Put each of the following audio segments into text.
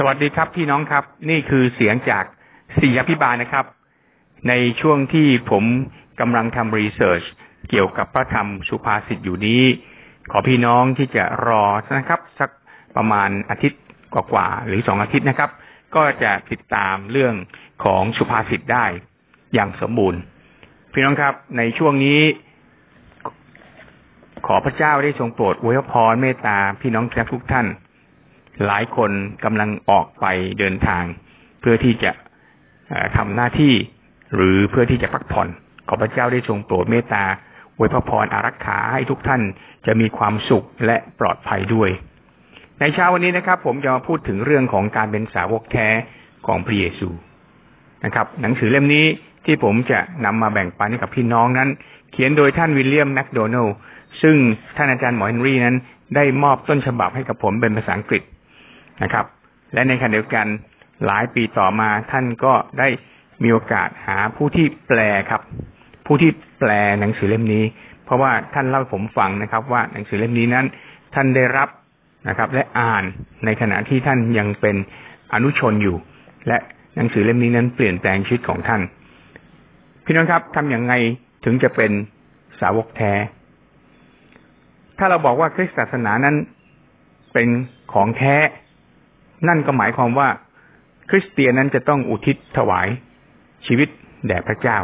สวัสดีครับพี่น้องครับ นี่คือเสียงจากศิยพิบาลนะครับ ในช่วงที่ผมกำลังทำรีเสิร์ชเกี่ยวกับพระธรรมสุภาษิตอยู่นี้ ขอพี่น้องที่จะรอนะครับ สักประมาณอาทิตย์กว่าๆหรือสองอาทิตย์นะครับ ก็จะติดตามเรื่องของสุภาษิตได้อย่างสมบูรณ์ พี่น้องครับในช่วงนี้ ขอพระเจ้าได้ทรงโปรดอวยพรเมตตาพี่น้องทุกท่าน หลายคนกำลังออกไปเดินทาง เพื่อที่จะทำหน้าที่หรือเพื่อที่จะพักผ่อน ขอพระเจ้าได้ทรงโปรดเมตตาอวยพรอารักขาให้ทุกท่านจะมีความสุขและปลอดภัยด้วย ในเช้าวันนี้นะครับ ผมจะมาพูดถึงเรื่องของการเป็นสาวกแท้ของพระเยซูนะครับ หนังสือเล่มนี้ที่ผมจะนำมาแบ่งปันให้กับพี่น้องนั้น เขียนโดยท่านวิลเลียมแมคโดนัลซึ่งท่านอาจารย์หมอเฮนรี่นั้น ได้มอบต้นฉบับให้กับผมเป็นภาษาอังกฤษ นะครับ และในขณะเดียวกันหลายปีต่อมาท่านก็ได้มีโอกาสหาผู้ที่แปลครับ ผู้ที่แปลหนังสือเล่มนี้ เพราะว่าท่านเล่าให้ผมฟังนะครับ ว่าหนังสือเล่มนี้นั้น ท่านได้รับนะครับ และอ่านในขณะที่ท่านยังเป็นอนุชนอยู่ และหนังสือเล่มนี้นั้นเปลี่ยนแปลงชีวิตของท่าน พี่น้องครับทำอย่างไงถึงจะเป็นสาวกแท้ ถ้าเราบอกว่าคริสตศาสนานั้นเป็นของแท้ นั่นก็หมายความว่า คริสเตียนนั้นจะต้องอุทิศถวายชีวิตแด่พระเจ้า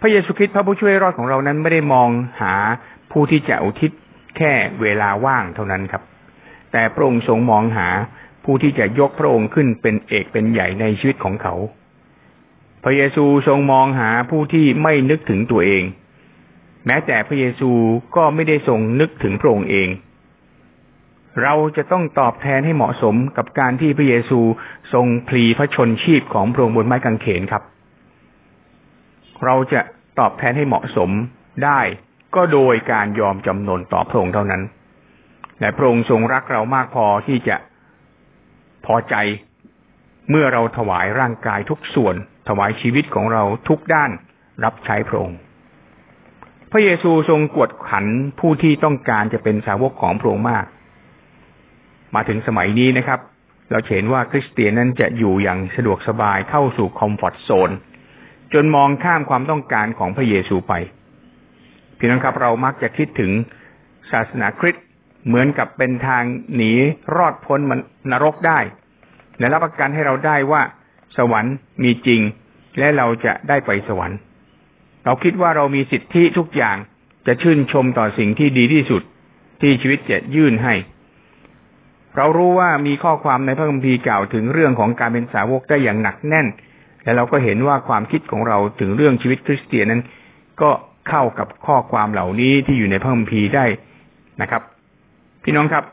พระเยซูคริสต์พระผู้ช่วยรอดของเรานั้นไม่ได้มองหาผู้ที่จะอุทิศแค่เวลาว่างเท่านั้นครับ แต่พระองค์ทรงมองหาผู้ที่จะยกพระองค์ขึ้นเป็นเอกเป็นใหญ่ในชีวิตของเขา พระเยซูทรงมองหาผู้ที่ไม่นึกถึงตัวเอง แม้แต่พระเยซูก็ไม่ได้ทรงนึกถึงพระองค์เอง เราจะต้องตอบแทนให้เหมาะสมกับการที่พระเยซูทรงพลีพระชนชีพของพระองค์บนไม้กางเขนครับ เราจะตอบแทนให้เหมาะสมได้ก็โดยการยอมจำนนต่อพระองค์เท่านั้น และพระองค์ทรงรักเรามากพอที่จะพอใจเมื่อเราถวายร่างกายทุกส่วน ถวายชีวิตของเราทุกด้านรับใช้พระองค์ พระเยซูทรงกวดขันผู้ที่ต้องการจะเป็นสาวกของพระองค์มาก มาถึงสมัยนี้นะครับ เราเห็นว่าคริสเตียนนั้นจะอยู่อย่างสะดวกสบายเข้าสู่คอมฟอร์ทโซนจนมองข้ามความต้องการของพระเยซูไปพี่น้องครับเรามักจะคิดถึงศาสนาคริสต์เหมือนกับเป็นทางหนีรอดพ้นมันนรกได้และรับประกันให้เราได้ว่า สวรรค์มีจริง และเราจะได้ไปสวรรค์ เราคิดว่าเรามีสิทธิทุกอย่างจะชื่นชมต่อสิ่งที่ดีที่สุดที่ชีวิตจะยื่นให้ เรารู้ว่ามีข้อความในพระคัมภีร์กล่าวถึงเรื่องของการเป็นสาวกได้อย่างหนักแน่น และเราก็เห็นว่าความคิดของเราถึงเรื่องชีวิตคริสเตียนนั้น ก็เข้ากับข้อความเหล่านี้ที่อยู่ในพระคัมภีร์ได้นะครับ พี่น้องครับ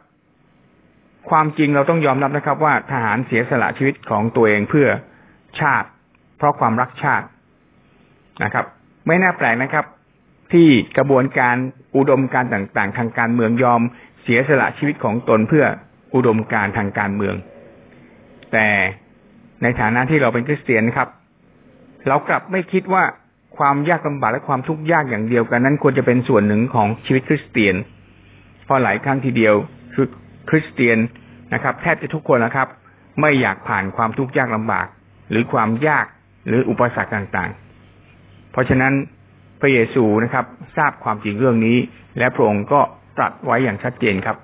ความจริงเราต้องยอมรับนะครับ ว่าทหารเสียสละชีวิตของตัวเองเพื่อชาติ เพราะความรักชาตินะครับ ไม่น่าแปลกนะครับ ที่กระบวนการอุดมการต่างๆ ทางการเมืองยอมเสียสละชีวิตของตนเพื่อ อุดมการทางการเมือง แต่ในฐานะที่เราเป็นคริสเตียนครับ เรากลับไม่คิดว่าความยากลำบากและความทุกข์ยากอย่างเดียวกันนั้นควรจะเป็นส่วนหนึ่งของชีวิตคริสเตียน เพราะหลายครั้งทีเดียวคือคริสเตียนนะครับ แทบจะทุกคนนะครับ ไม่อยากผ่านความทุกข์ยากลำบาก หรือความยากหรืออุปสรรคต่างๆ เพราะฉะนั้นพระเยซูนะครับ ทราบความจริงเรื่องนี้ และพระองค์ก็ตรัสไว้อย่างชัดเจนครับ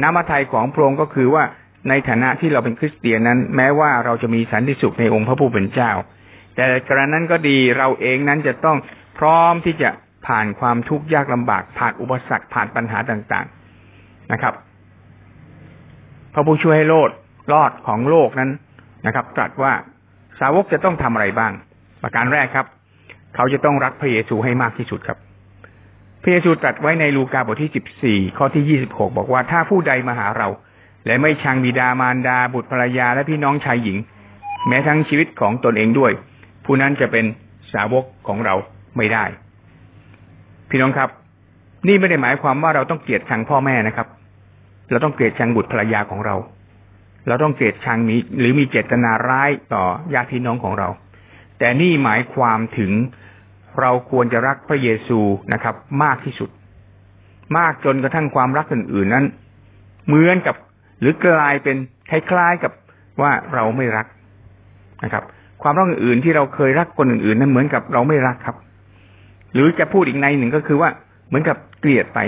น้ำพระทัยของพระองค์ก็คือว่าในฐานะที่เราเป็นคริสเตียนนั้น แม้ว่าเราจะมีสันติสุขในองค์พระผู้เป็นเจ้า แต่กระนั้นก็ดีเราเองนั้นจะต้องพร้อมที่จะผ่านความทุกข์ยากลำบากผ่านอุปสรรคผ่านปัญหาต่างๆนะครับ พระผู้ช่วยให้โลดรอดของโลกนั้นนะครับ ตรัสว่าสาวกจะต้องทำอะไรบ้าง ประการแรกครับ เขาจะต้องรักพระเยซูให้มากที่สุดครับ พระเยซูตรัสไว้ในลูกาบทที่สิบสี่ข้อที่ยี่สิบหกบอกว่าถ้าผู้ใดมาหาเรา และไม่ชังบิดามารดาบุตรภรรยาและพี่น้องชายหญิง แม้ทั้งชีวิตของตนเองด้วย ผู้นั้นจะเป็นสาวกของเราไม่ได้ พี่น้องครับ นี่ไม่ได้หมายความว่าเราต้องเกลียดชังพ่อแม่นะครับ เราต้องเกลียดชังบุตรภรรยาของเรา เราต้องเกลียดชังมีหรือมีเจตนาร้ายต่อญาติพี่น้องของเรา แต่นี่หมายความถึง เราควรจะรักพระเยซูนะครับ มากที่สุด มากจนกระทั่งความรักอื่นๆนั้น เหมือนกับ หรือกลายเป็นคล้ายๆกับว่าเราไม่รักนะครับ ความรักอื่นที่เราเคยรักคนอื่นๆ นั้นเหมือนกับเราไม่รักครับ หรือจะพูดอีกในหนึ่งก็คือว่าเหมือนกับเกลียดไป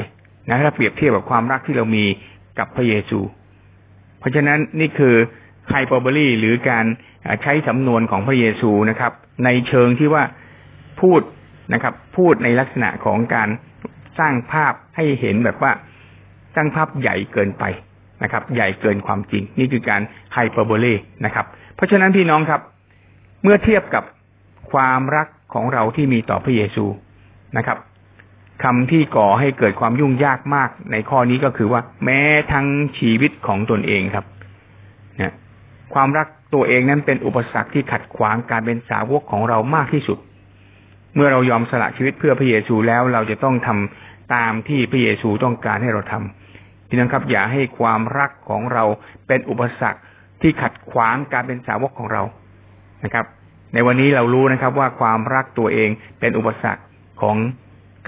นะถ้าเปรียบเทียบกับความรักที่เรามีกับพระเยซู เพราะฉะนั้นนี่คือไฮเปอร์บรีหรือการใช้สำนวนของพระเยซูนะครับ ในเชิงที่ว่าพูด นะครับ พูดในลักษณะของการสร้างภาพให้เห็นแบบว่าสร้างภาพใหญ่เกินไปนะครับ ใหญ่เกินความจริง นี่คือการไฮเปอร์โบเลนะครับ เพราะฉะนั้นพี่น้องครับ เมื่อเทียบกับความรักของเราที่มีต่อพระเยซูนะครับคำที่ก่อให้เกิดความยุ่งยากมากในข้อนี้ก็คือว่า แม้ทั้งชีวิตของตนเองครับนะความรักตัวเองนั้นเป็นอุปสรรคที่ขัดขวางการเป็นสาวกของเรามากที่สุด เมื่อเรายอมสละชีวิตเพื่อพระเยซูแล้วเราจะต้องทำตามที่พระเยซูต้องการให้เราทำพี่น้องครับ อย่าให้ความรักของเราเป็นอุปสรรคที่ขัดขวางการเป็นสาวกของเรานะครับ ในวันนี้เรารู้นะครับ ว่าความรักตัวเองเป็นอุปสรรคของ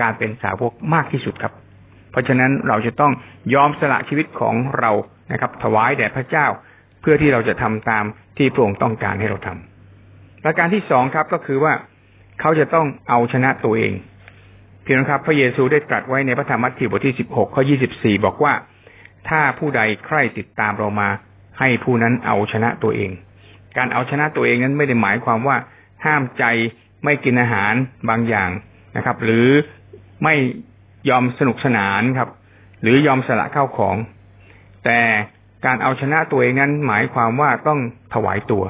การเป็นสาวกมากที่สุดครับ เพราะฉะนั้นเราจะต้องยอมสละชีวิตของเรานะครับ ถวายแด่พระเจ้า เพื่อที่เราจะทำตามที่พระองค์ต้องการให้เราทำประการที่สองครับก็คือว่า เขาจะต้องเอาชนะตัวเองพี่น้องครับ พระเยซูได้ตรัสไว้ในพระธรรมมัทธิวบทที่สิบหกข้อยี่สิบสี่บอกว่า ถ้าผู้ใดใคร่ติดตามเรามา ให้ผู้นั้นเอาชนะตัวเอง การเอาชนะตัวเองนั้นไม่ได้หมายความว่าห้ามใจไม่กินอาหารบางอย่างนะครับ หรือไม่ยอมสนุกสนานครับ หรือยอมสละข้าวของ แต่การเอาชนะตัวเองนั้นหมายความว่าต้องถวายตัว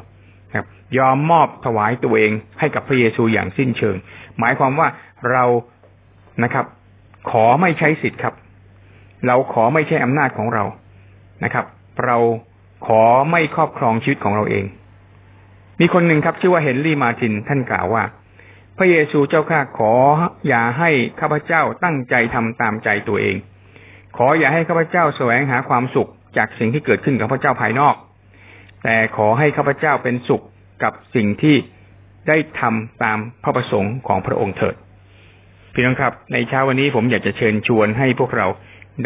ครับยอมมอบถวายตัวเองให้กับพระเยซูอย่างสิ้นเชิง หมายความว่าเรานะครับ ขอไม่ใช้สิทธิ์ครับ เราขอไม่ใช่อำนาจของเรานะครับ เราขอไม่ครอบครองชีวิตของเราเอง มีคนหนึ่งครับ ชื่อว่าเฮนรี่มาตินท่านกล่าวว่า พระเยซูเจ้าข้าขออย่าให้ข้าพเจ้าตั้งใจทำตามใจตัวเอง ขออย่าให้ข้าพเจ้าแสวงหาความสุขจากสิ่งที่เกิดขึ้นกับพระเจ้าภายนอก แต่ขอให้ข้าพเจ้าเป็นสุขกับสิ่งที่ได้ทำตามพระประสงค์ของพระองค์เถิดพี่น้องครับ ในเช้าวันนี้ผมอยากจะเชิญชวนให้พวกเรา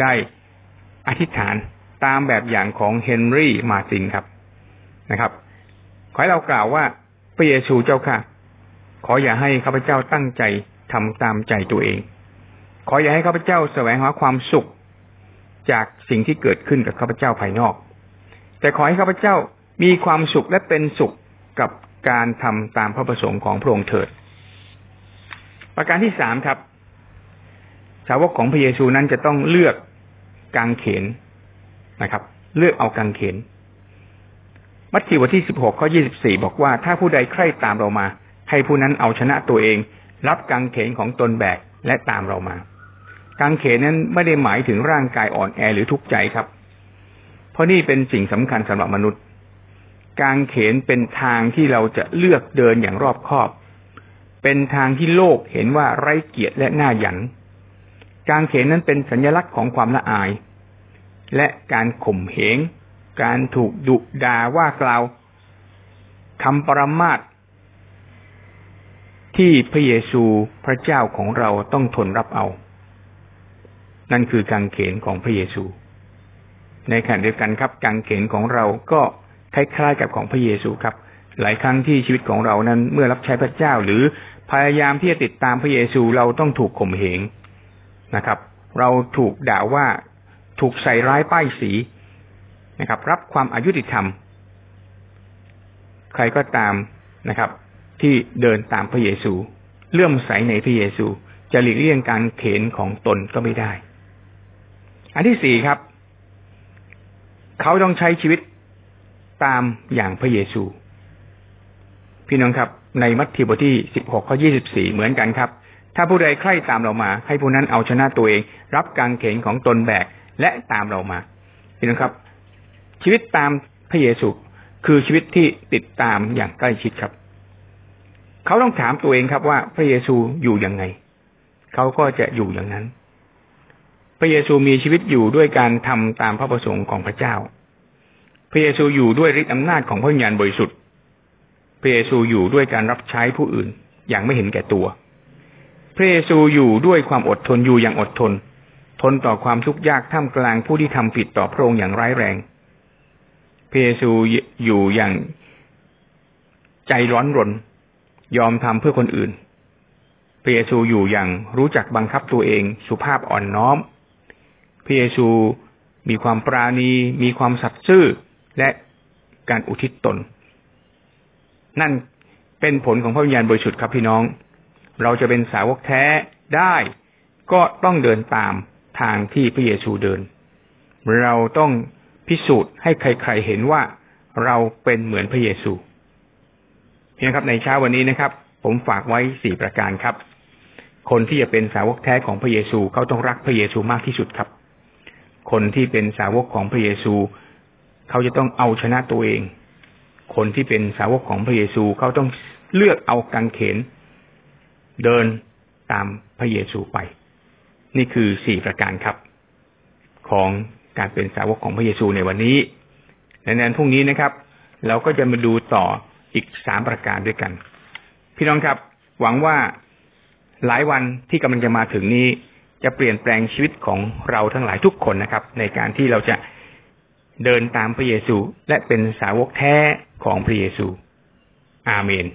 ได้อธิษฐานตามแบบอย่างของเฮนรี่มาตินครับนะครับ ขอให้เรากล่าวว่าพระเยซูเจ้าค่ะ ขออย่าให้ข้าพเจ้าตั้งใจทำตามใจตัวเอง ขออย่าให้ข้าพเจ้าแสวงหาความสุขจากสิ่งที่เกิดขึ้นกับข้าพเจ้าภายนอก แต่ขอให้ข้าพเจ้า มีความสุขและเป็นสุขกับการทำตามพระประสงค์ของพระองค์เถิด ประการที่สามครับ สาวกของพระเยซูนั้นจะต้องเลือกกางเขนนะครับ เลือกเอากางเขน มัทธิวบทที่สิบหกข้อยี่สิบสี่บอกว่า ถ้าผู้ใดใคร่ตามเรามา ให้ผู้นั้นเอาชนะตัวเอง รับกางเขนของตนแบกและตามเรามากางเขนนั้นไม่ได้หมายถึงร่างกายอ่อนแอหรือทุกข์ใจครับ เพราะนี่เป็นสิ่งสำคัญสำหรับมนุษย์ กางเขนเป็นทางที่เราจะเลือกเดินอย่างรอบคอบ เป็นทางที่โลกเห็นว่าไร้เกียรติและน่าหยัน กางเขนนั้นเป็นสัญลักษณ์ของความละอาย และการข่มเหง การถูกดุด่าว่ากล่าวคำปรมาทที่พระเยซูพระเจ้าของเราต้องทนรับเอา นั่นคือการเขนของพระเยซู ในขณะเดียวกันครับการเขนของเราก็ คล้ายๆกับของพระเยซูครับ หลายครั้งที่ชีวิตของเรานั้นเมื่อรับใช้พระเจ้าหรือพยายามที่จะติดตามพระเยซูเราต้องถูกข่มเหงนะครับ เราถูกด่าว่าถูกใส่ร้ายป้ายสีนะครับ รับความอายุติธรรม ใครก็ตามนะครับ ที่เดินตามพระเยซูเลื่อมใสในพระเยซู จะหลีกเลี่ยงการเข็นของตนก็ไม่ได้ อันที่สี่ครับ เขาต้องใช้ชีวิต ตามอย่างพระเยซู พี่น้องครับ ในมัทธิวบทที่สิบหกข้อยี่สิบสี่เหมือนกันครับ ถ้าผู้ใดใคร่ตามเรามา ให้ผู้นั้นเอาชนะตัวเอง รับการเขนของตนแบกและตามเรามา พี่น้องครับ ชีวิตตามพระเยซูคือชีวิตที่ติดตามอย่างใกล้ชิดครับ เขาต้องถามตัวเองครับว่าพระเยซูอยู่ยังไง เขาก็จะอยู่อย่างนั้น พระเยซูมีชีวิตอยู่ด้วยการทำตามพระประสงค์ของพระเจ้า พระเยซูอยู่ด้วยฤทธิอำนาจของพระวิญญาณบริสุทธิ์พระเยซูอยู่ด้วยการรับใช้ผู้อื่น อย่างไม่เห็นแก่ตัว พระเยซูอยู่ด้วยความอดทนอยู่อย่างอดทน ทนต่อความทุกข์ยากท่ามกลางผู้ที่ทำผิดต่อพระองค์อย่างร้ายแรง พระเยซูอยู่อย่างใจร้อนรน ยอมทำเพื่อคนอื่น พระเยซูอยู่อย่างรู้จักบังคับตัวเอง สุภาพอ่อนน้อม พระเยซูมีความปราณี มีความสัตย์ซื่อ และการอุทิศตน นั่นเป็นผลของพระวิญญาณบริสุทธิ์ครับพี่น้อง เราจะเป็นสาวกแท้ได้ก็ต้องเดินตามทางที่พระเยซูเดิน เราต้องพิสูจน์ให้ใครๆเห็นว่าเราเป็นเหมือนพระเยซูเพียงครับในเช้าวันนี้นะครับ ผมฝากไว้สี่ประการครับ คนที่จะเป็นสาวกแท้ของพระเยซูเขาต้องรักพระเยซูมากที่สุดครับ คนที่เป็นสาวกของพระเยซู เขาจะต้องเอาชนะตัวเอง คนที่เป็นสาวกของพระเยซูเขาต้องเลือกเอากางเขน เดินตามพระเยซูไป นี่คือสี่ประการครับ ของการเป็นสาวกของพระเยซูในวันนี้ในนั้นพรุ่งนี้นะครับ เราก็จะมาดูต่ออีกสามประการด้วยกัน พี่น้องครับ หวังว่าหลายวันที่กำลังจะมาถึงนี้จะเปลี่ยนแปลงชีวิตของเราทั้งหลายทุกคนนะครับ ในการที่เราจะ เดินตามพระเยซูและเป็นสาวกแท้ของพระเยซู อาเมน